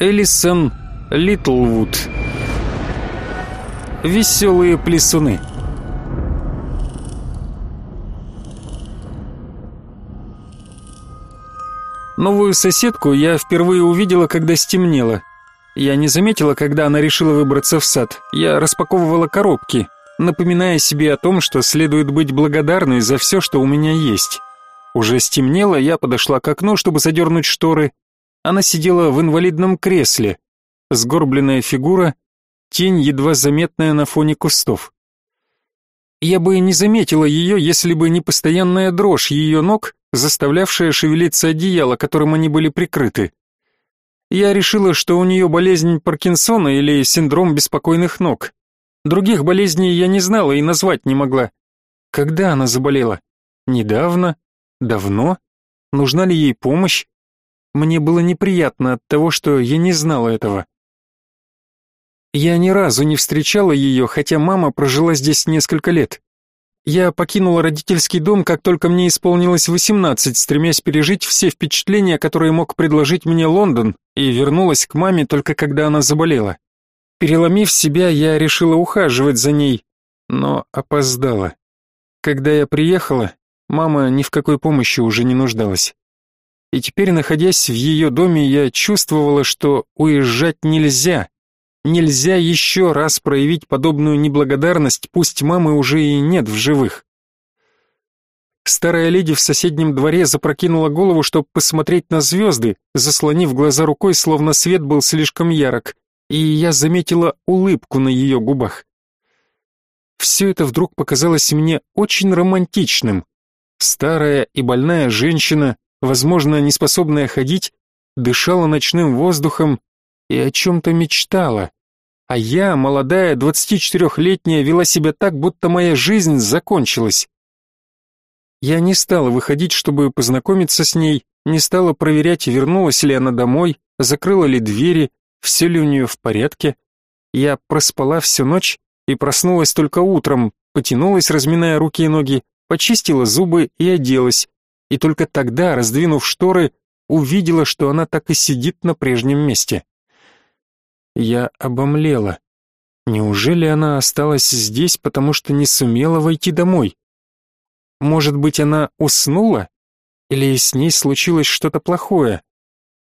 Элисон Литлвуд. Веселые плесуны. Новую соседку я впервые увидела, когда стемнело. Я не заметила, когда она решила выбраться в сад. Я распаковывала коробки, напоминая себе о том, что следует быть благодарной за все, что у меня есть. Уже стемнело, я подошла к окну, чтобы задернуть шторы. Она сидела в инвалидном кресле. Сгорбленная фигура, тень едва заметная на фоне кустов. Я бы не заметила ее, если бы не постоянная дрожь ее ног, заставлявшая шевелиться одеяло, которым они были прикрыты. Я решила, что у нее болезнь Паркинсона или синдром беспокойных ног. Других болезней я не знала и назвать не могла. Когда она заболела? Недавно? Давно? Нужна ли ей помощь? Мне было неприятно от того, что я не знала этого. Я ни разу не встречала ее, хотя мама прожила здесь несколько лет. Я покинула родительский дом, как только мне исполнилось 18, стремясь пережить все впечатления, которые мог предложить мне Лондон, и вернулась к маме только когда она заболела. Переломив себя, я решила ухаживать за ней, но опоздала. Когда я приехала, мама ни в какой помощи уже не нуждалась. И теперь, находясь в ее доме, я чувствовала, что уезжать нельзя. Нельзя еще раз проявить подобную неблагодарность, пусть мамы уже и нет в живых. Старая леди в соседнем дворе запрокинула голову, чтобы посмотреть на звезды, заслонив глаза рукой, словно свет был слишком ярок, и я заметила улыбку на ее губах. Все это вдруг показалось мне очень романтичным. Старая и больная женщина, возможно, неспособная ходить, дышала ночным воздухом и о чем-то мечтала. А я, молодая, 24-летняя, вела себя так, будто моя жизнь закончилась. Я не стала выходить, чтобы познакомиться с ней, не стала проверять, вернулась ли она домой, закрыла ли двери, все ли у нее в порядке. Я проспала всю ночь и проснулась только утром, потянулась, разминая руки и ноги, почистила зубы и оделась. И только тогда, раздвинув шторы, увидела, что она так и сидит на прежнем месте. Я обомлела. Неужели она осталась здесь, потому что не сумела войти домой? Может быть, она уснула? Или с ней случилось что-то плохое?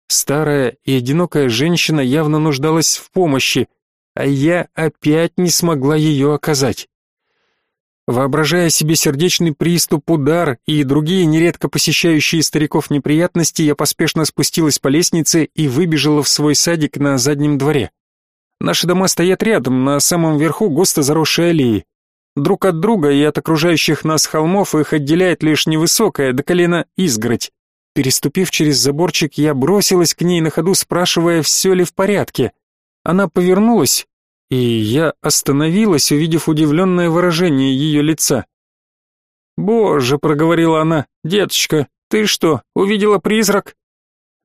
Старая и одинокая женщина явно нуждалась в помощи, а я опять не смогла ее оказать. Воображая себе сердечный приступ, удар и другие нередко посещающие стариков неприятности, я поспешно спустилась по лестнице и выбежала в свой садик на заднем дворе. Наши дома стоят рядом, на самом верху густо заросшие аллеи. Друг от друга и от окружающих нас холмов их отделяет лишь невысокая до колена изгородь. Переступив через заборчик, я бросилась к ней на ходу, спрашивая, все ли в порядке. Она повернулась и я остановилась, увидев удивленное выражение ее лица. «Боже», — проговорила она, — «деточка, ты что, увидела призрак?»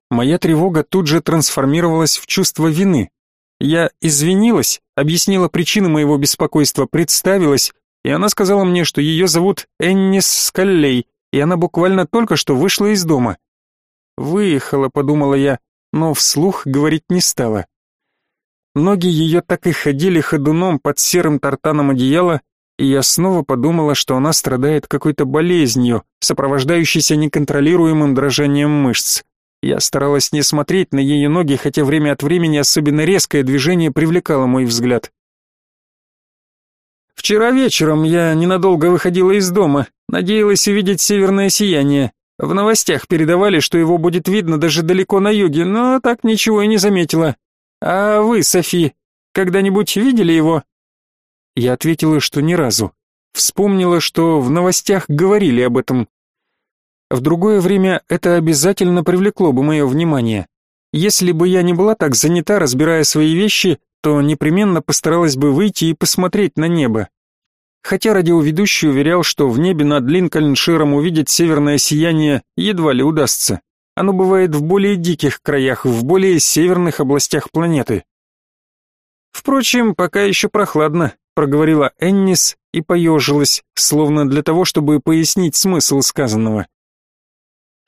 Моя тревога тут же трансформировалась в чувство вины. Я извинилась, объяснила причину моего беспокойства, представилась, и она сказала мне, что ее зовут Эннис Скаллей, и она буквально только что вышла из дома. «Выехала», — подумала я, но вслух говорить не стала. Ноги ее так и ходили ходуном под серым тартаном одеяла, и я снова подумала, что она страдает какой-то болезнью, сопровождающейся неконтролируемым дрожанием мышц. Я старалась не смотреть на ее ноги, хотя время от времени особенно резкое движение привлекало мой взгляд. Вчера вечером я ненадолго выходила из дома, надеялась увидеть северное сияние. В новостях передавали, что его будет видно даже далеко на юге, но так ничего и не заметила. «А вы, Софи, когда-нибудь видели его?» Я ответила, что ни разу. Вспомнила, что в новостях говорили об этом. В другое время это обязательно привлекло бы мое внимание. Если бы я не была так занята, разбирая свои вещи, то непременно постаралась бы выйти и посмотреть на небо. Хотя радиоведущий уверял, что в небе над Линкольнширом увидеть северное сияние едва ли удастся. Оно бывает в более диких краях, в более северных областях планеты. Впрочем, пока еще прохладно, проговорила Эннис и поежилась, словно для того, чтобы пояснить смысл сказанного.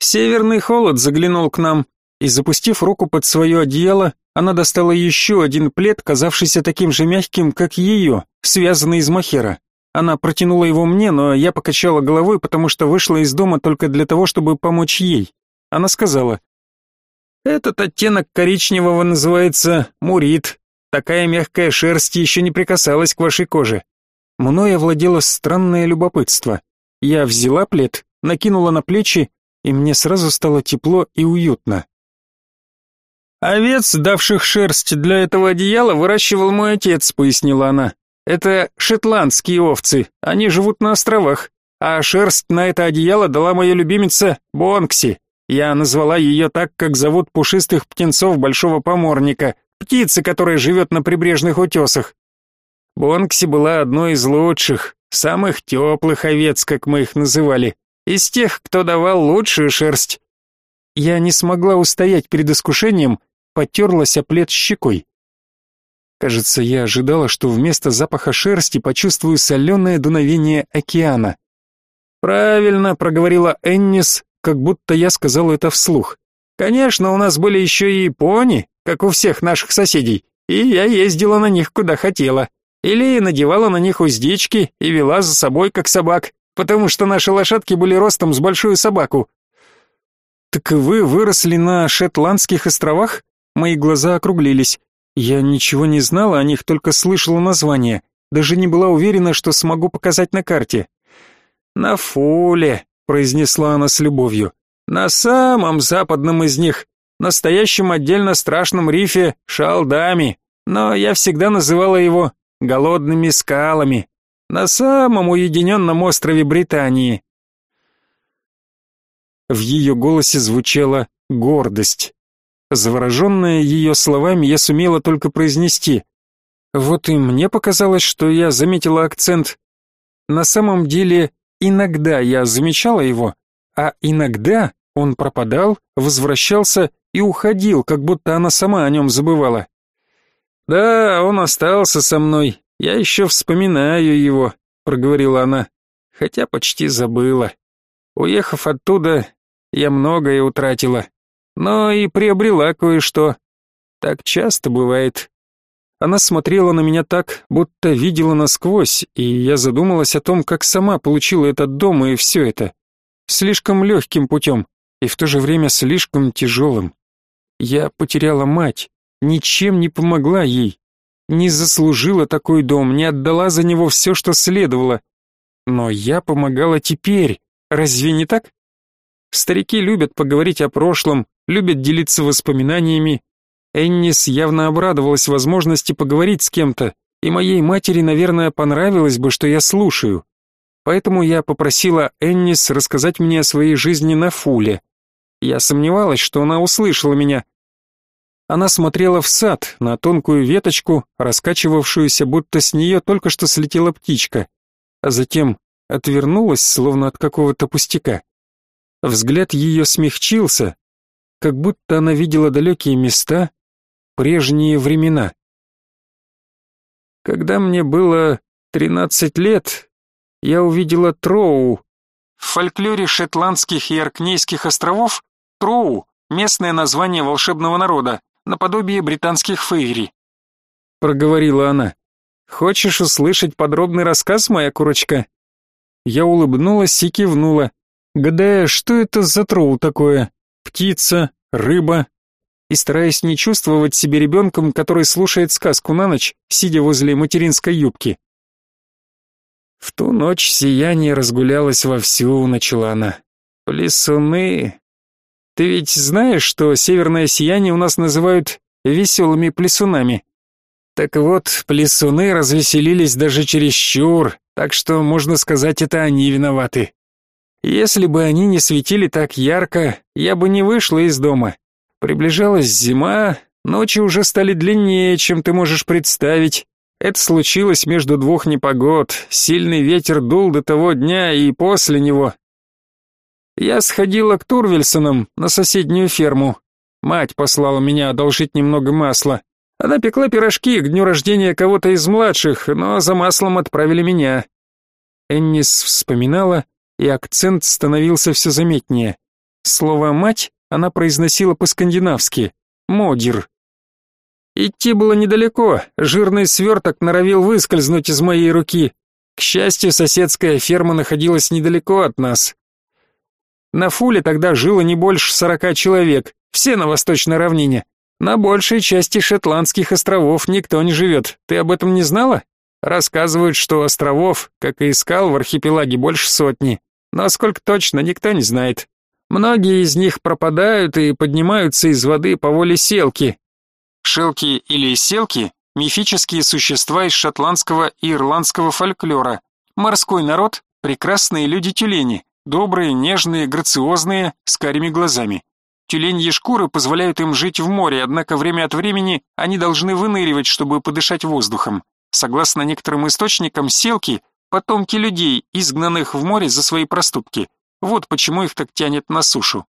Северный холод заглянул к нам и, запустив руку под свое одеяло, Она достала еще один плед, казавшийся таким же мягким, как ее, связанный из махера. Она протянула его мне, но я покачала головой, потому что вышла из дома только для того, чтобы помочь ей. Она сказала, «Этот оттенок коричневого называется мурит. Такая мягкая шерсть еще не прикасалась к вашей коже». Мною овладело странное любопытство. Я взяла плед, накинула на плечи, и мне сразу стало тепло и уютно. «Овец, давших шерсть для этого одеяла, выращивал мой отец», — пояснила она. Это шотландские овцы, они живут на островах, а шерсть на это одеяло дала моя любимица Бонкси. Я назвала ее так, как зовут пушистых птенцов большого поморника, птицы, которая живет на прибрежных утесах. Бонкси была одной из лучших, самых теплых овец, как мы их называли, из тех, кто давал лучшую шерсть. Я не смогла устоять перед искушением, потерлась о плед щекой. Кажется, я ожидала, что вместо запаха шерсти почувствую соленое дуновение океана. «Правильно», — проговорила Эннис, как будто я сказал это вслух. «Конечно, у нас были еще и пони, как у всех наших соседей, и я ездила на них куда хотела. Или надевала на них уздечки и вела за собой, как собак, потому что наши лошадки были ростом с большую собаку». «Так вы выросли на Шетландских островах?» Мои глаза округлились. Я ничего не знала о них, только слышала название. Даже не была уверена, что смогу показать на карте. «На Фуле», — произнесла она с любовью. «На самом западном из них, настоящем отдельно страшном рифе Шалдами, но я всегда называла его голодными скалами, на самом уединенном острове Британии». В ее голосе звучала гордость. Завороженная ее словами, я сумела только произнести. Вот и мне показалось, что я заметила акцент. На самом деле, иногда я замечала его, а иногда он пропадал, возвращался и уходил, как будто она сама о нем забывала. «Да, он остался со мной, я еще вспоминаю его», — проговорила она, хотя почти забыла. Уехав оттуда, я многое утратила но и приобрела кое-что. Так часто бывает. Она смотрела на меня так, будто видела насквозь, и я задумалась о том, как сама получила этот дом и все это. Слишком легким путем, и в то же время слишком тяжелым. Я потеряла мать, ничем не помогла ей, не заслужила такой дом, не отдала за него все, что следовало. Но я помогала теперь, разве не так? Старики любят поговорить о прошлом, любят делиться воспоминаниями. Эннис явно обрадовалась возможности поговорить с кем-то, и моей матери, наверное, понравилось бы, что я слушаю. Поэтому я попросила Эннис рассказать мне о своей жизни на Фуле. Я сомневалась, что она услышала меня. Она смотрела в сад, на тонкую веточку, раскачивавшуюся, будто с нее только что слетела птичка, а затем отвернулась, словно от какого-то пустяка. Взгляд ее смягчился, как будто она видела далекие места, прежние времена. Когда мне было тринадцать лет, я увидела Троу. В фольклоре шотландских и Аркнейских островов Троу — местное название волшебного народа, наподобие британских фейри. Проговорила она. «Хочешь услышать подробный рассказ, моя курочка?» Я улыбнулась и кивнула гадая, что это за троу такое? Птица, рыба? И стараясь не чувствовать себя ребенком, который слушает сказку на ночь, сидя возле материнской юбки. В ту ночь сияние разгулялось вовсю, начала она. Плесуны. Ты ведь знаешь, что северное сияние у нас называют веселыми плесунами? Так вот, плесуны развеселились даже чересчур, так что, можно сказать, это они виноваты. Если бы они не светили так ярко, я бы не вышла из дома. Приближалась зима, ночи уже стали длиннее, чем ты можешь представить. Это случилось между двух непогод, сильный ветер дул до того дня и после него. Я сходила к Турвельсонам на соседнюю ферму. Мать послала меня одолжить немного масла. Она пекла пирожки к дню рождения кого-то из младших, но за маслом отправили меня. Эннис вспоминала, и акцент становился все заметнее. Слово «мать» она произносила по-скандинавски «модир». Идти было недалеко, жирный сверток норовил выскользнуть из моей руки. К счастью, соседская ферма находилась недалеко от нас. На Фуле тогда жило не больше сорока человек, все на восточной равнине. На большей части шотландских островов никто не живет. Ты об этом не знала? Рассказывают, что островов, как и искал в архипелаге, больше сотни. Но сколько точно, никто не знает. Многие из них пропадают и поднимаются из воды по воле селки. Шелки или селки – мифические существа из шотландского и ирландского фольклора. Морской народ – прекрасные люди-тюлени, добрые, нежные, грациозные, с карими глазами. Тюленьи шкуры позволяют им жить в море, однако время от времени они должны выныривать, чтобы подышать воздухом. Согласно некоторым источникам, селки – потомки людей, изгнанных в море за свои проступки. Вот почему их так тянет на сушу.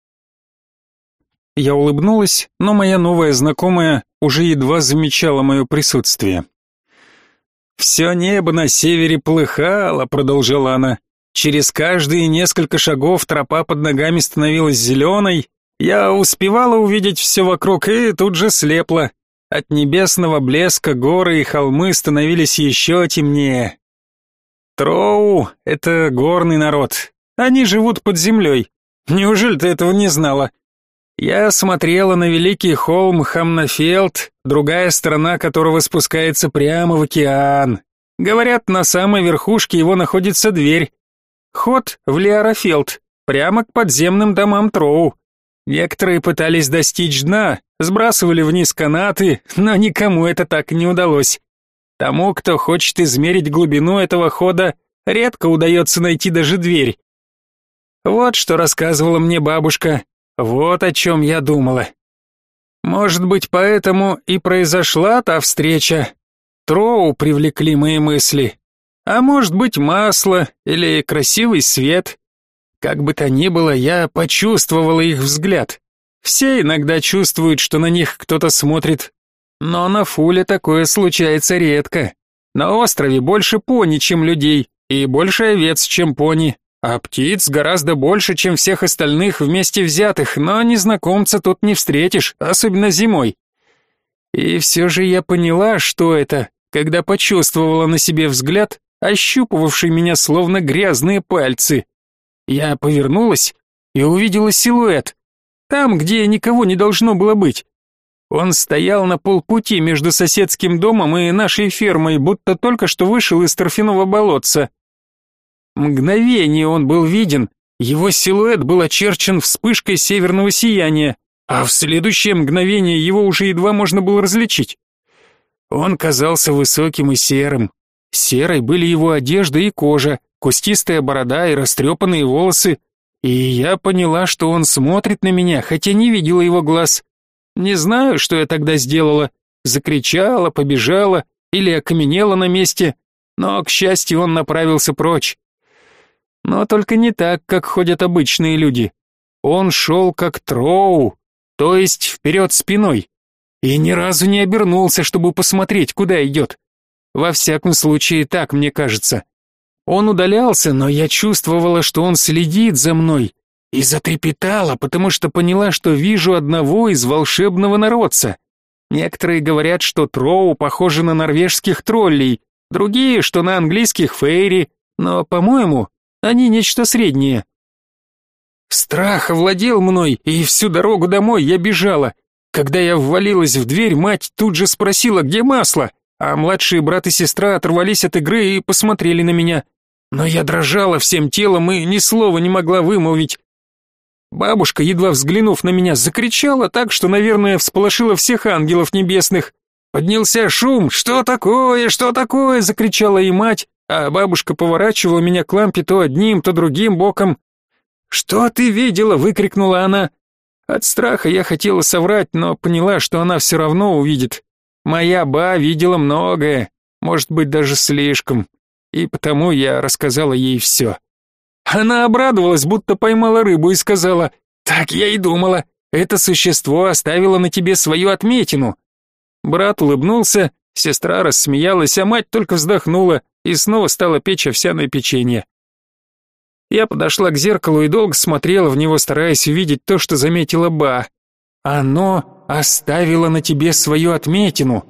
Я улыбнулась, но моя новая знакомая уже едва замечала мое присутствие. «Все небо на севере плыхало», — продолжала она. «Через каждые несколько шагов тропа под ногами становилась зеленой. Я успевала увидеть все вокруг и тут же слепла. От небесного блеска горы и холмы становились еще темнее. Троу — это горный народ. Они живут под землей. Неужели ты этого не знала? Я смотрела на великий холм Хамнафелд, другая сторона которого спускается прямо в океан. Говорят, на самой верхушке его находится дверь. Ход в Лиарафелд, прямо к подземным домам Троу. Некоторые пытались достичь дна, сбрасывали вниз канаты, но никому это так не удалось. Тому, кто хочет измерить глубину этого хода, редко удается найти даже дверь. Вот что рассказывала мне бабушка, вот о чем я думала. Может быть, поэтому и произошла та встреча. Троу привлекли мои мысли. А может быть, масло или красивый свет. Как бы то ни было, я почувствовала их взгляд. Все иногда чувствуют, что на них кто-то смотрит, но на Фуле такое случается редко. На острове больше пони, чем людей, и больше овец, чем пони, а птиц гораздо больше, чем всех остальных вместе взятых, но незнакомца тут не встретишь, особенно зимой. И все же я поняла, что это, когда почувствовала на себе взгляд, ощупывавший меня словно грязные пальцы. Я повернулась и увидела силуэт. Там, где никого не должно было быть. Он стоял на полпути между соседским домом и нашей фермой, будто только что вышел из торфяного болотца. Мгновение он был виден, его силуэт был очерчен вспышкой северного сияния, а в следующее мгновение его уже едва можно было различить. Он казался высоким и серым. Серой были его одежда и кожа, кустистая борода и растрепанные волосы, и я поняла, что он смотрит на меня, хотя не видела его глаз. Не знаю, что я тогда сделала, закричала, побежала или окаменела на месте, но, к счастью, он направился прочь. Но только не так, как ходят обычные люди. Он шел как троу, то есть вперед спиной, и ни разу не обернулся, чтобы посмотреть, куда идет. Во всяком случае, так мне кажется. Он удалялся, но я чувствовала, что он следит за мной, и затрепетала, потому что поняла, что вижу одного из волшебного народца. Некоторые говорят, что троу похожи на норвежских троллей, другие, что на английских фейри, но, по-моему, они нечто среднее. Страх овладел мной, и всю дорогу домой я бежала. Когда я ввалилась в дверь, мать тут же спросила, где масло, а младшие брат и сестра оторвались от игры и посмотрели на меня. Но я дрожала всем телом и ни слова не могла вымолвить. Бабушка, едва взглянув на меня, закричала так, что, наверное, всполошила всех ангелов небесных. Поднялся шум. «Что такое? Что такое?» — закричала и мать, а бабушка поворачивала меня к лампе то одним, то другим боком. «Что ты видела?» — выкрикнула она. От страха я хотела соврать, но поняла, что она все равно увидит. Моя ба видела многое, может быть, даже слишком и потому я рассказала ей все. Она обрадовалась, будто поймала рыбу и сказала, «Так я и думала, это существо оставило на тебе свою отметину». Брат улыбнулся, сестра рассмеялась, а мать только вздохнула и снова стала печь овсяное печенье. Я подошла к зеркалу и долго смотрела в него, стараясь увидеть то, что заметила Ба. Оно оставила на тебе свою отметину»,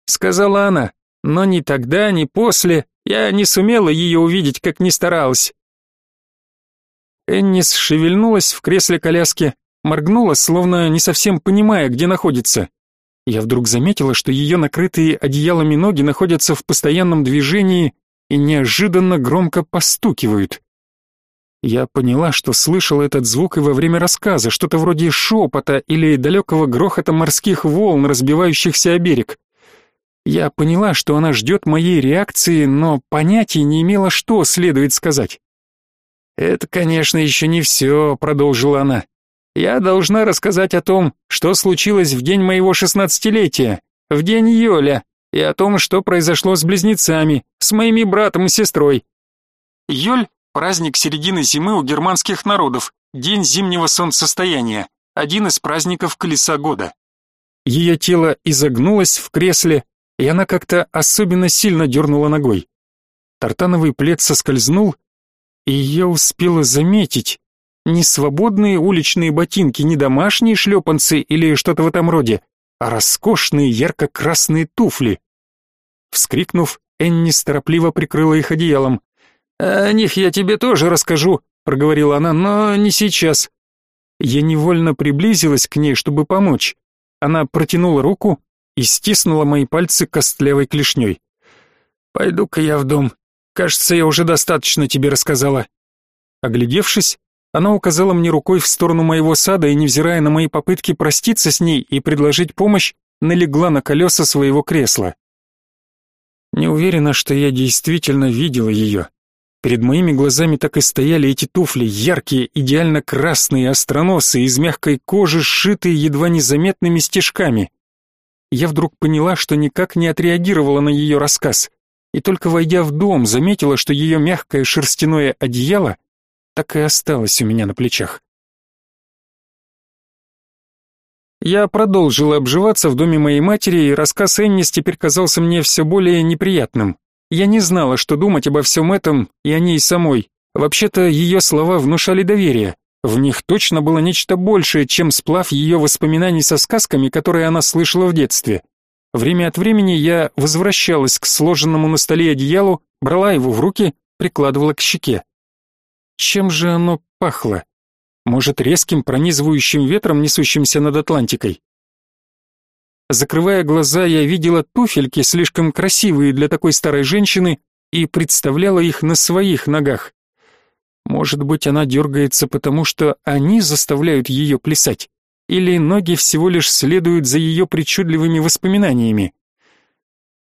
— сказала она, но ни тогда, ни после я не сумела ее увидеть, как ни старалась. Эннис шевельнулась в кресле коляски, моргнула, словно не совсем понимая, где находится. Я вдруг заметила, что ее накрытые одеялами ноги находятся в постоянном движении и неожиданно громко постукивают. Я поняла, что слышал этот звук и во время рассказа, что-то вроде шепота или далекого грохота морских волн, разбивающихся о берег. Я поняла, что она ждет моей реакции, но понятия не имела, что следует сказать. «Это, конечно, еще не все», — продолжила она. «Я должна рассказать о том, что случилось в день моего шестнадцатилетия, в день Йоля, и о том, что произошло с близнецами, с моими братом и сестрой». Йоль — праздник середины зимы у германских народов, день зимнего солнцестояния, один из праздников колеса года. Ее тело изогнулось в кресле, и она как-то особенно сильно дернула ногой. Тартановый плед соскользнул, и я успела заметить, не свободные уличные ботинки, не домашние шлепанцы или что-то в этом роде, а роскошные ярко-красные туфли. Вскрикнув, Энни торопливо прикрыла их одеялом. «О них я тебе тоже расскажу», — проговорила она, — «но не сейчас». Я невольно приблизилась к ней, чтобы помочь. Она протянула руку, и стиснула мои пальцы костлявой клешней. «Пойду-ка я в дом. Кажется, я уже достаточно тебе рассказала». Оглядевшись, она указала мне рукой в сторону моего сада и, невзирая на мои попытки проститься с ней и предложить помощь, налегла на колеса своего кресла. Не уверена, что я действительно видела ее. Перед моими глазами так и стояли эти туфли, яркие, идеально красные, остроносые, из мягкой кожи, сшитые едва незаметными стежками я вдруг поняла, что никак не отреагировала на ее рассказ, и только войдя в дом, заметила, что ее мягкое шерстяное одеяло так и осталось у меня на плечах. Я продолжила обживаться в доме моей матери, и рассказ Эннис теперь казался мне все более неприятным. Я не знала, что думать обо всем этом и о ней самой. Вообще-то ее слова внушали доверие. В них точно было нечто большее, чем сплав ее воспоминаний со сказками, которые она слышала в детстве. Время от времени я возвращалась к сложенному на столе одеялу, брала его в руки, прикладывала к щеке. Чем же оно пахло? Может, резким пронизывающим ветром, несущимся над Атлантикой? Закрывая глаза, я видела туфельки, слишком красивые для такой старой женщины, и представляла их на своих ногах. Может быть, она дергается потому, что они заставляют ее плясать? Или ноги всего лишь следуют за ее причудливыми воспоминаниями?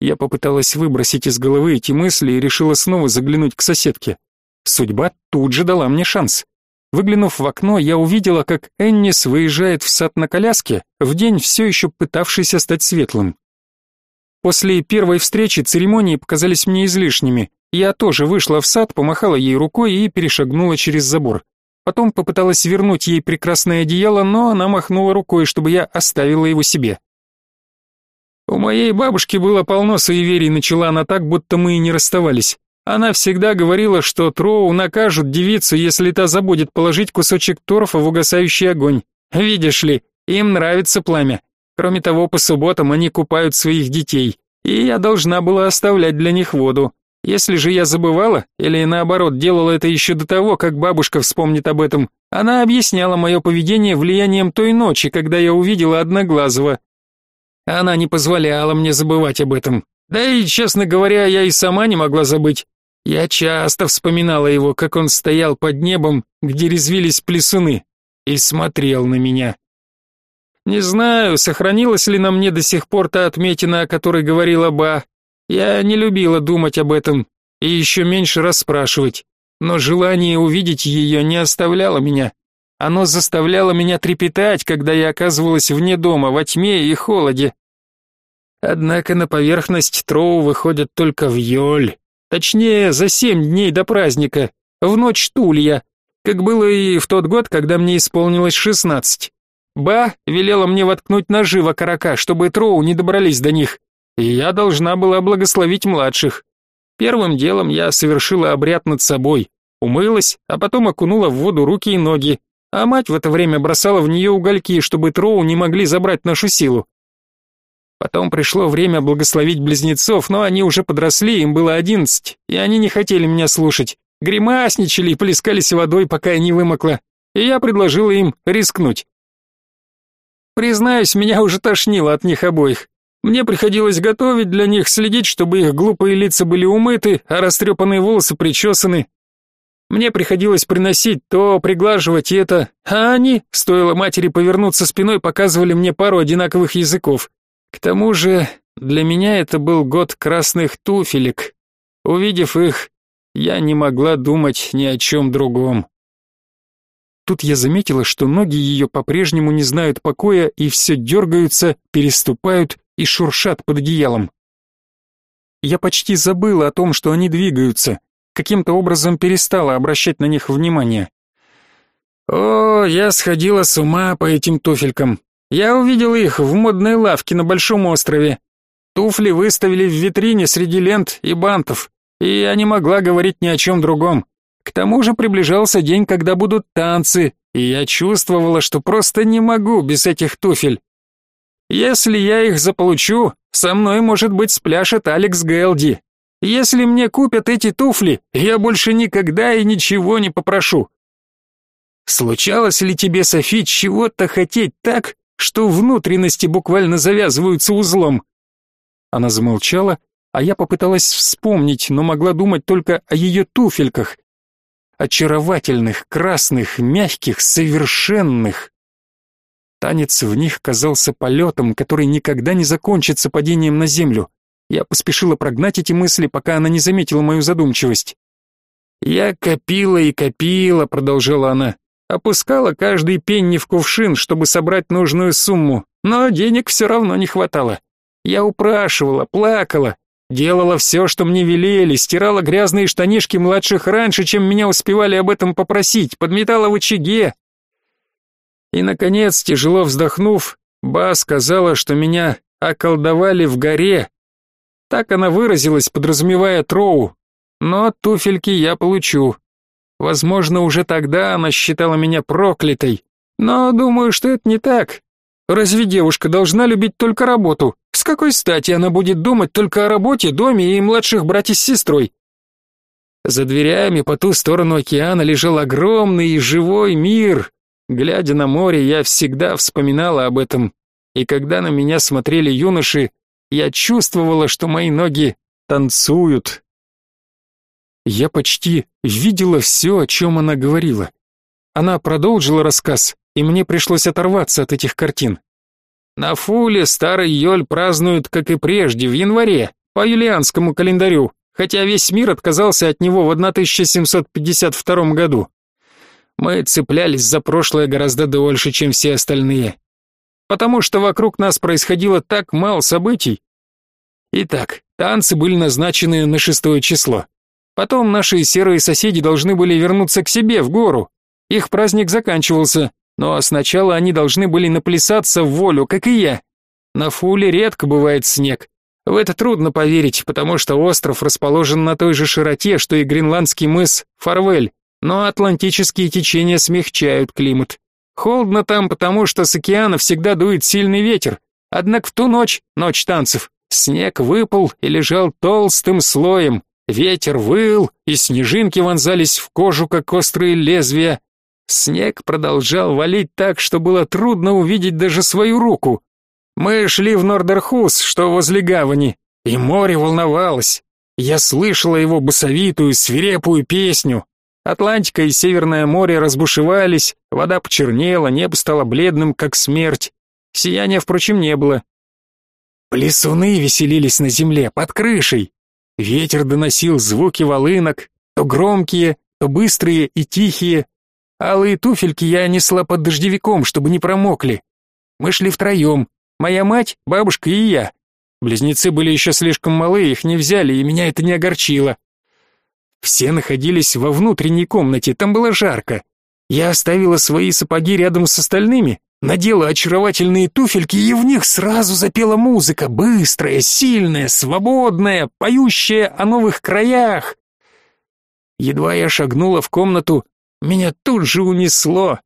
Я попыталась выбросить из головы эти мысли и решила снова заглянуть к соседке. Судьба тут же дала мне шанс. Выглянув в окно, я увидела, как Эннис выезжает в сад на коляске, в день все еще пытавшийся стать светлым. После первой встречи церемонии показались мне излишними. Я тоже вышла в сад, помахала ей рукой и перешагнула через забор. Потом попыталась вернуть ей прекрасное одеяло, но она махнула рукой, чтобы я оставила его себе. У моей бабушки было полно суеверий, начала она так, будто мы и не расставались. Она всегда говорила, что Троу накажут девицу, если та забудет положить кусочек торфа в угасающий огонь. Видишь ли, им нравится пламя. Кроме того, по субботам они купают своих детей, и я должна была оставлять для них воду. Если же я забывала, или наоборот делала это еще до того, как бабушка вспомнит об этом, она объясняла мое поведение влиянием той ночи, когда я увидела Одноглазого. Она не позволяла мне забывать об этом. Да и, честно говоря, я и сама не могла забыть. Я часто вспоминала его, как он стоял под небом, где резвились плесуны, и смотрел на меня. Не знаю, сохранилась ли на мне до сих пор та отметина, о которой говорила Ба, я не любила думать об этом и еще меньше расспрашивать, но желание увидеть ее не оставляло меня. Оно заставляло меня трепетать, когда я оказывалась вне дома, во тьме и холоде. Однако на поверхность Троу выходят только в Йоль. Точнее, за семь дней до праздника, в ночь Тулья, как было и в тот год, когда мне исполнилось шестнадцать. Ба велела мне воткнуть ножи в окорока, чтобы Троу не добрались до них и я должна была благословить младших. Первым делом я совершила обряд над собой, умылась, а потом окунула в воду руки и ноги, а мать в это время бросала в нее угольки, чтобы Троу не могли забрать нашу силу. Потом пришло время благословить близнецов, но они уже подросли, им было одиннадцать, и они не хотели меня слушать. Гримасничали и плескались водой, пока я не вымокла, и я предложила им рискнуть. Признаюсь, меня уже тошнило от них обоих. Мне приходилось готовить для них, следить, чтобы их глупые лица были умыты, а растрепанные волосы причесаны. Мне приходилось приносить то, приглаживать это, а они, стоило матери повернуться спиной, показывали мне пару одинаковых языков. К тому же, для меня это был год красных туфелек. Увидев их, я не могла думать ни о чем другом. Тут я заметила, что ноги ее по-прежнему не знают покоя и все дергаются, переступают и шуршат под одеялом. Я почти забыла о том, что они двигаются, каким-то образом перестала обращать на них внимание. О, я сходила с ума по этим туфелькам. Я увидел их в модной лавке на Большом острове. Туфли выставили в витрине среди лент и бантов, и я не могла говорить ни о чем другом. К тому же приближался день, когда будут танцы, и я чувствовала, что просто не могу без этих туфель. Если я их заполучу, со мной, может быть, спляшет Алекс Гелди. Если мне купят эти туфли, я больше никогда и ничего не попрошу. Случалось ли тебе, Софи, чего-то хотеть так, что внутренности буквально завязываются узлом? Она замолчала, а я попыталась вспомнить, но могла думать только о ее туфельках. Очаровательных, красных, мягких, совершенных. Танец в них казался полетом, который никогда не закончится падением на землю. Я поспешила прогнать эти мысли, пока она не заметила мою задумчивость. «Я копила и копила», — продолжала она. «Опускала каждый пенни в кувшин, чтобы собрать нужную сумму, но денег все равно не хватало. Я упрашивала, плакала, делала все, что мне велели, стирала грязные штанишки младших раньше, чем меня успевали об этом попросить, подметала в очаге, и, наконец, тяжело вздохнув, Ба сказала, что меня околдовали в горе. Так она выразилась, подразумевая Троу. Но туфельки я получу. Возможно, уже тогда она считала меня проклятой. Но думаю, что это не так. Разве девушка должна любить только работу? С какой стати она будет думать только о работе, доме и младших братьях с сестрой? За дверями по ту сторону океана лежал огромный и живой мир, Глядя на море, я всегда вспоминала об этом, и когда на меня смотрели юноши, я чувствовала, что мои ноги танцуют. Я почти видела все, о чем она говорила. Она продолжила рассказ, и мне пришлось оторваться от этих картин. На Фуле старый Йоль празднуют, как и прежде, в январе, по юлианскому календарю, хотя весь мир отказался от него в 1752 году. Мы цеплялись за прошлое гораздо дольше, чем все остальные. Потому что вокруг нас происходило так мало событий. Итак, танцы были назначены на шестое число. Потом наши серые соседи должны были вернуться к себе в гору. Их праздник заканчивался, но сначала они должны были наплясаться в волю, как и я. На Фуле редко бывает снег. В это трудно поверить, потому что остров расположен на той же широте, что и гренландский мыс Фарвель, но атлантические течения смягчают климат. Холодно там, потому что с океана всегда дует сильный ветер. Однако в ту ночь, ночь танцев, снег выпал и лежал толстым слоем. Ветер выл, и снежинки вонзались в кожу, как острые лезвия. Снег продолжал валить так, что было трудно увидеть даже свою руку. Мы шли в Нордерхус, что возле гавани, и море волновалось. Я слышала его басовитую, свирепую песню, Атлантика и Северное море разбушевались, вода почернела, небо стало бледным, как смерть. Сияния, впрочем, не было. Плесуны веселились на земле, под крышей. Ветер доносил звуки волынок, то громкие, то быстрые и тихие. Алые туфельки я несла под дождевиком, чтобы не промокли. Мы шли втроем, моя мать, бабушка и я. Близнецы были еще слишком малы, их не взяли, и меня это не огорчило. Все находились во внутренней комнате, там было жарко. Я оставила свои сапоги рядом с остальными, надела очаровательные туфельки, и в них сразу запела музыка, быстрая, сильная, свободная, поющая о новых краях. Едва я шагнула в комнату, меня тут же унесло.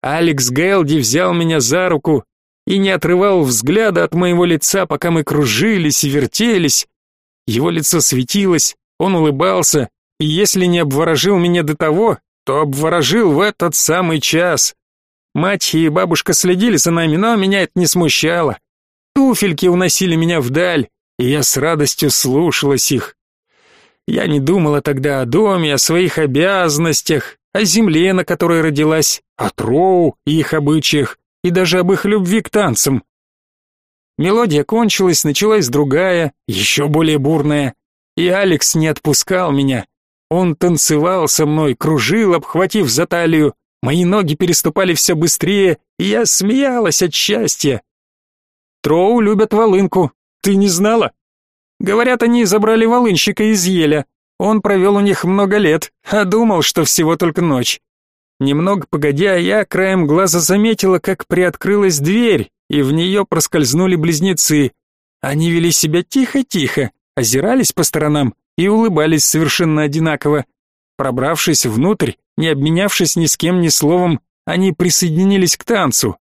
Алекс Гелди взял меня за руку и не отрывал взгляда от моего лица, пока мы кружились и вертелись. Его лицо светилось, он улыбался, и если не обворожил меня до того, то обворожил в этот самый час. Мать и бабушка следили за нами, но меня это не смущало. Туфельки уносили меня вдаль, и я с радостью слушалась их. Я не думала тогда о доме, о своих обязанностях, о земле, на которой родилась, о Троу и их обычаях, и даже об их любви к танцам. Мелодия кончилась, началась другая, еще более бурная, и Алекс не отпускал меня. Он танцевал со мной, кружил, обхватив за талию, мои ноги переступали все быстрее, и я смеялась от счастья. Троу любят волынку, ты не знала? Говорят, они забрали волынщика из Еля. Он провел у них много лет, а думал, что всего только ночь. Немного погодя, я краем глаза заметила, как приоткрылась дверь, и в нее проскользнули близнецы. Они вели себя тихо-тихо, озирались по сторонам и улыбались совершенно одинаково. Пробравшись внутрь, не обменявшись ни с кем ни словом, они присоединились к танцу.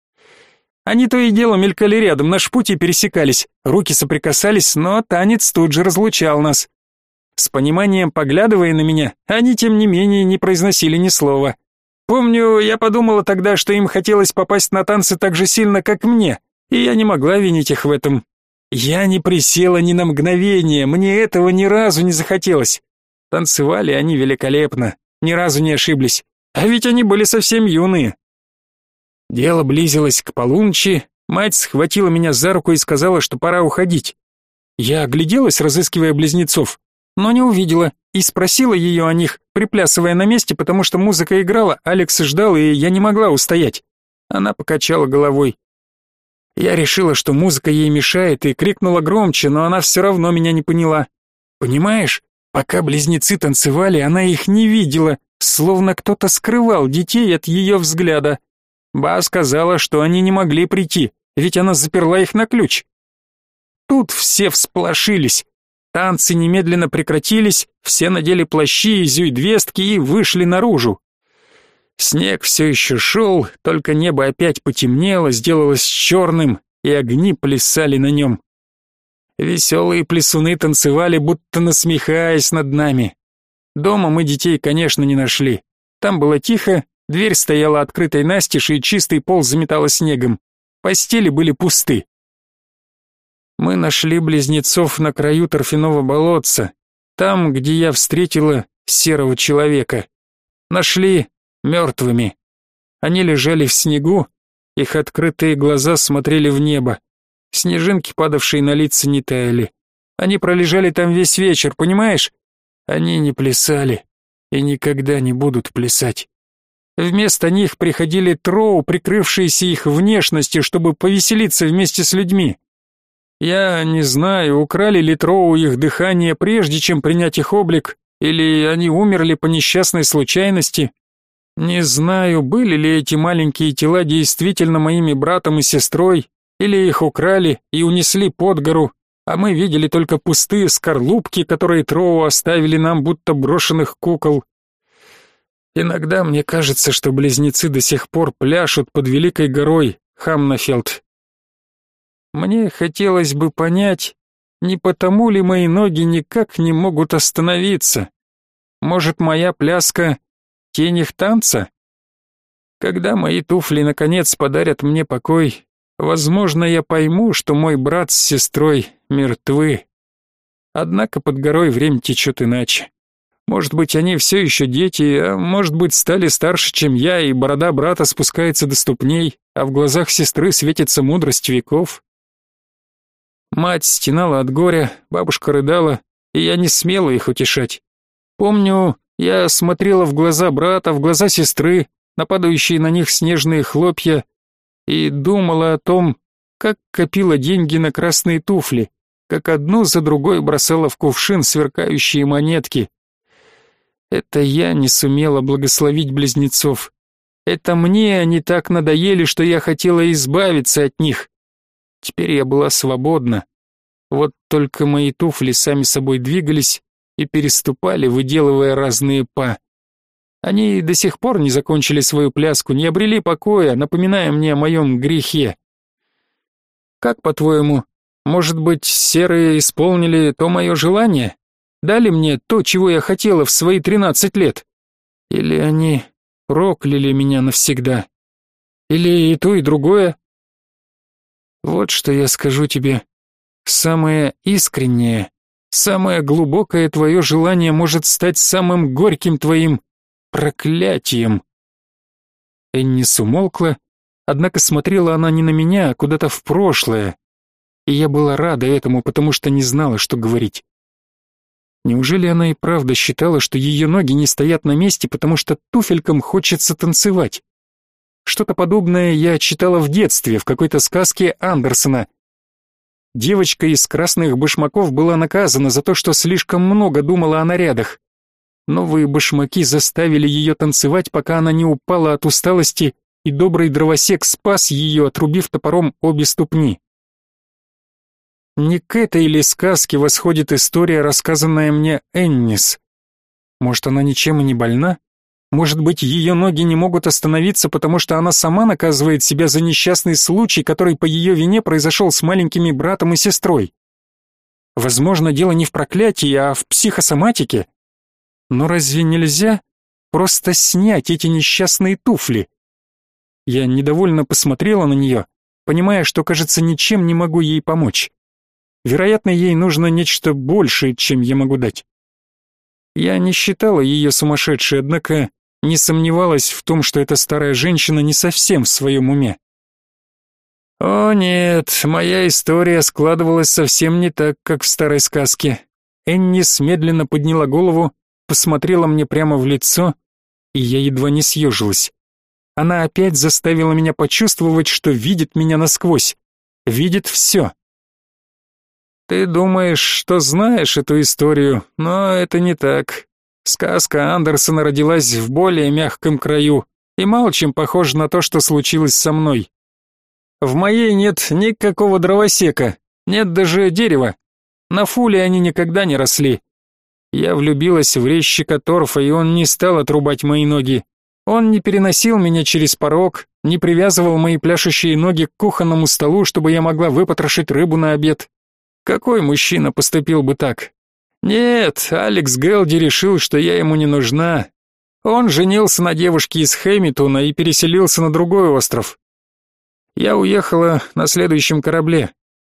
Они то и дело мелькали рядом, наш путь и пересекались, руки соприкасались, но танец тут же разлучал нас. С пониманием поглядывая на меня, они тем не менее не произносили ни слова. Помню, я подумала тогда, что им хотелось попасть на танцы так же сильно, как мне, и я не могла винить их в этом. Я не присела ни на мгновение, мне этого ни разу не захотелось. Танцевали они великолепно, ни разу не ошиблись. А ведь они были совсем юные. Дело близилось к полуночи, мать схватила меня за руку и сказала, что пора уходить. Я огляделась, разыскивая близнецов, но не увидела и спросила ее о них, приплясывая на месте, потому что музыка играла, Алекс ждал, и я не могла устоять. Она покачала головой. Я решила, что музыка ей мешает, и крикнула громче, но она все равно меня не поняла. Понимаешь, пока близнецы танцевали, она их не видела, словно кто-то скрывал детей от ее взгляда. Ба сказала, что они не могли прийти, ведь она заперла их на ключ. Тут все всполошились. Танцы немедленно прекратились, все надели плащи и зюйдвестки и вышли наружу. Снег все еще шел, только небо опять потемнело, сделалось черным, и огни плясали на нем. Веселые плясуны танцевали, будто насмехаясь над нами. Дома мы детей, конечно, не нашли. Там было тихо, дверь стояла открытой настежь, и чистый пол заметало снегом. Постели были пусты. Мы нашли близнецов на краю торфяного болотца, там, где я встретила серого человека. Нашли мертвыми. Они лежали в снегу, их открытые глаза смотрели в небо. Снежинки, падавшие на лица, не таяли. Они пролежали там весь вечер, понимаешь? Они не плясали и никогда не будут плясать. Вместо них приходили троу, прикрывшиеся их внешностью, чтобы повеселиться вместе с людьми. Я не знаю, украли ли Троу их дыхание прежде, чем принять их облик, или они умерли по несчастной случайности. Не знаю, были ли эти маленькие тела действительно моими братом и сестрой, или их украли и унесли под гору, а мы видели только пустые скорлупки, которые Троу оставили нам будто брошенных кукол. Иногда мне кажется, что близнецы до сих пор пляшут под великой горой Хамнафелд, мне хотелось бы понять, не потому ли мои ноги никак не могут остановиться. Может, моя пляска — тень их танца? Когда мои туфли наконец подарят мне покой, возможно, я пойму, что мой брат с сестрой мертвы. Однако под горой время течет иначе. Может быть, они все еще дети, а может быть, стали старше, чем я, и борода брата спускается до ступней, а в глазах сестры светится мудрость веков. Мать стенала от горя, бабушка рыдала, и я не смела их утешать. Помню, я смотрела в глаза брата, в глаза сестры, на падающие на них снежные хлопья, и думала о том, как копила деньги на красные туфли, как одну за другой бросала в кувшин сверкающие монетки. Это я не сумела благословить близнецов. Это мне они так надоели, что я хотела избавиться от них. Теперь я была свободна. Вот только мои туфли сами собой двигались и переступали, выделывая разные па. Они до сих пор не закончили свою пляску, не обрели покоя, напоминая мне о моем грехе. Как, по-твоему, может быть, серые исполнили то мое желание? Дали мне то, чего я хотела в свои тринадцать лет? Или они прокляли меня навсегда? Или и то, и другое? Вот что я скажу тебе. Самое искреннее, самое глубокое твое желание может стать самым горьким твоим проклятием. Энни умолкла, однако смотрела она не на меня, а куда-то в прошлое. И я была рада этому, потому что не знала, что говорить. Неужели она и правда считала, что ее ноги не стоят на месте, потому что туфелькам хочется танцевать? Что-то подобное я читала в детстве в какой-то сказке Андерсона. Девочка из красных башмаков была наказана за то, что слишком много думала о нарядах. Новые башмаки заставили ее танцевать, пока она не упала от усталости, и добрый дровосек спас ее, отрубив топором обе ступни. Не к этой ли сказке восходит история, рассказанная мне Эннис? Может, она ничем и не больна? Может быть, ее ноги не могут остановиться, потому что она сама наказывает себя за несчастный случай, который по ее вине произошел с маленькими братом и сестрой? Возможно, дело не в проклятии, а в психосоматике. Но разве нельзя просто снять эти несчастные туфли? Я недовольно посмотрела на нее, понимая, что, кажется, ничем не могу ей помочь. Вероятно, ей нужно нечто большее, чем я могу дать. Я не считала ее сумасшедшей, однако не сомневалась в том, что эта старая женщина не совсем в своем уме. О нет, моя история складывалась совсем не так, как в старой сказке. Эннис медленно подняла голову посмотрела мне прямо в лицо, и я едва не съежилась. Она опять заставила меня почувствовать, что видит меня насквозь, видит все. Ты думаешь, что знаешь эту историю, но это не так. Сказка Андерсона родилась в более мягком краю и мало чем похожа на то, что случилось со мной. В моей нет никакого дровосека, нет даже дерева. На фуле они никогда не росли. Я влюбилась в резчика торфа, и он не стал отрубать мои ноги. Он не переносил меня через порог, не привязывал мои пляшущие ноги к кухонному столу, чтобы я могла выпотрошить рыбу на обед. Какой мужчина поступил бы так? Нет, Алекс Гелди решил, что я ему не нужна. Он женился на девушке из Хэмитона и переселился на другой остров. Я уехала на следующем корабле.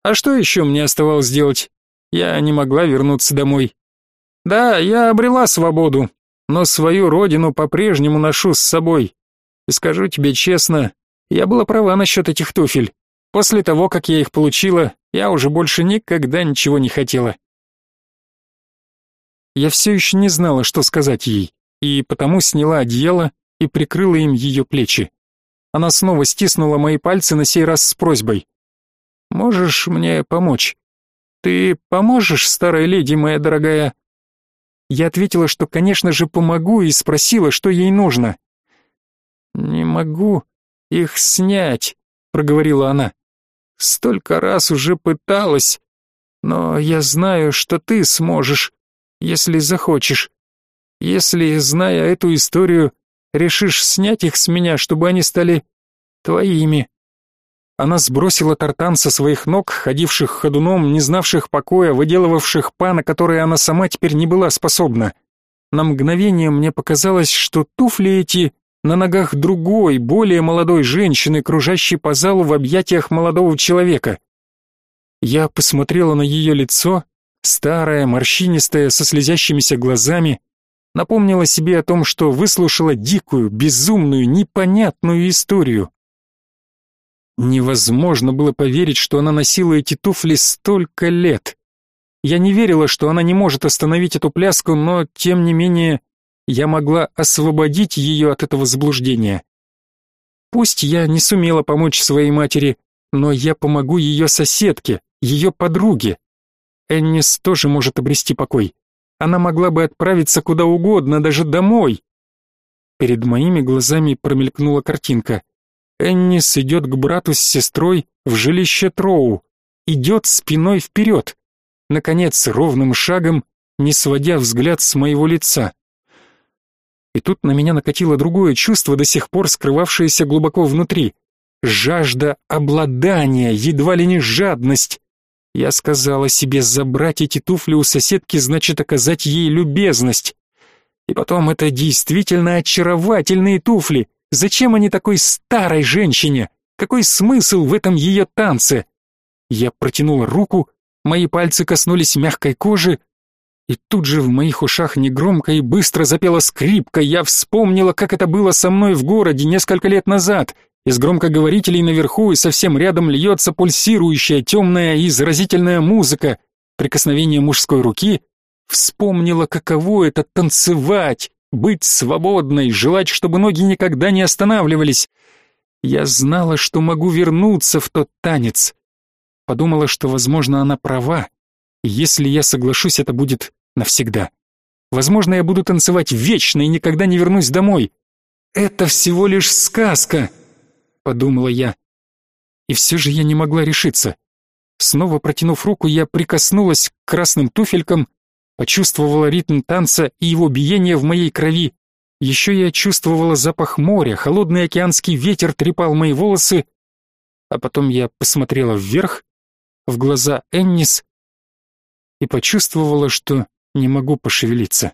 А что еще мне оставалось делать? Я не могла вернуться домой. Да, я обрела свободу, но свою родину по-прежнему ношу с собой. И скажу тебе честно, я была права насчет этих туфель. После того, как я их получила, я уже больше никогда ничего не хотела. Я все еще не знала, что сказать ей, и потому сняла одеяло и прикрыла им ее плечи. Она снова стиснула мои пальцы на сей раз с просьбой. «Можешь мне помочь? Ты поможешь, старая леди моя дорогая?» Я ответила, что, конечно же, помогу, и спросила, что ей нужно. «Не могу их снять», — проговорила она. «Столько раз уже пыталась, но я знаю, что ты сможешь, если захочешь. Если, зная эту историю, решишь снять их с меня, чтобы они стали твоими». Она сбросила тартан со своих ног, ходивших ходуном, не знавших покоя, выделывавших па, на которые она сама теперь не была способна. На мгновение мне показалось, что туфли эти на ногах другой, более молодой женщины, кружащей по залу в объятиях молодого человека. Я посмотрела на ее лицо, старое, морщинистое, со слезящимися глазами, напомнила себе о том, что выслушала дикую, безумную, непонятную историю. Невозможно было поверить, что она носила эти туфли столько лет. Я не верила, что она не может остановить эту пляску, но, тем не менее, я могла освободить ее от этого заблуждения. Пусть я не сумела помочь своей матери, но я помогу ее соседке, ее подруге. Эннис тоже может обрести покой. Она могла бы отправиться куда угодно, даже домой. Перед моими глазами промелькнула картинка. Эннис идет к брату с сестрой в жилище Троу, идет спиной вперед, наконец ровным шагом, не сводя взгляд с моего лица. И тут на меня накатило другое чувство, до сих пор скрывавшееся глубоко внутри. Жажда обладания, едва ли не жадность. Я сказала себе, забрать эти туфли у соседки значит оказать ей любезность. И потом, это действительно очаровательные туфли. Зачем они такой старой женщине? Какой смысл в этом ее танце? Я протянула руку, мои пальцы коснулись мягкой кожи, и тут же в моих ушах негромко и быстро запела скрипка. Я вспомнила, как это было со мной в городе несколько лет назад. Из громкоговорителей наверху и совсем рядом льется пульсирующая, темная и заразительная музыка. Прикосновение мужской руки. Вспомнила, каково это танцевать, быть свободной, желать, чтобы ноги никогда не останавливались. Я знала, что могу вернуться в тот танец. Подумала, что, возможно, она права. И если я соглашусь, это будет навсегда. Возможно, я буду танцевать вечно и никогда не вернусь домой. Это всего лишь сказка подумала я. И все же я не могла решиться. Снова протянув руку, я прикоснулась к красным туфелькам, почувствовала ритм танца и его биение в моей крови. Еще я чувствовала запах моря, холодный океанский ветер трепал мои волосы, а потом я посмотрела вверх, в глаза Эннис, и почувствовала, что не могу пошевелиться.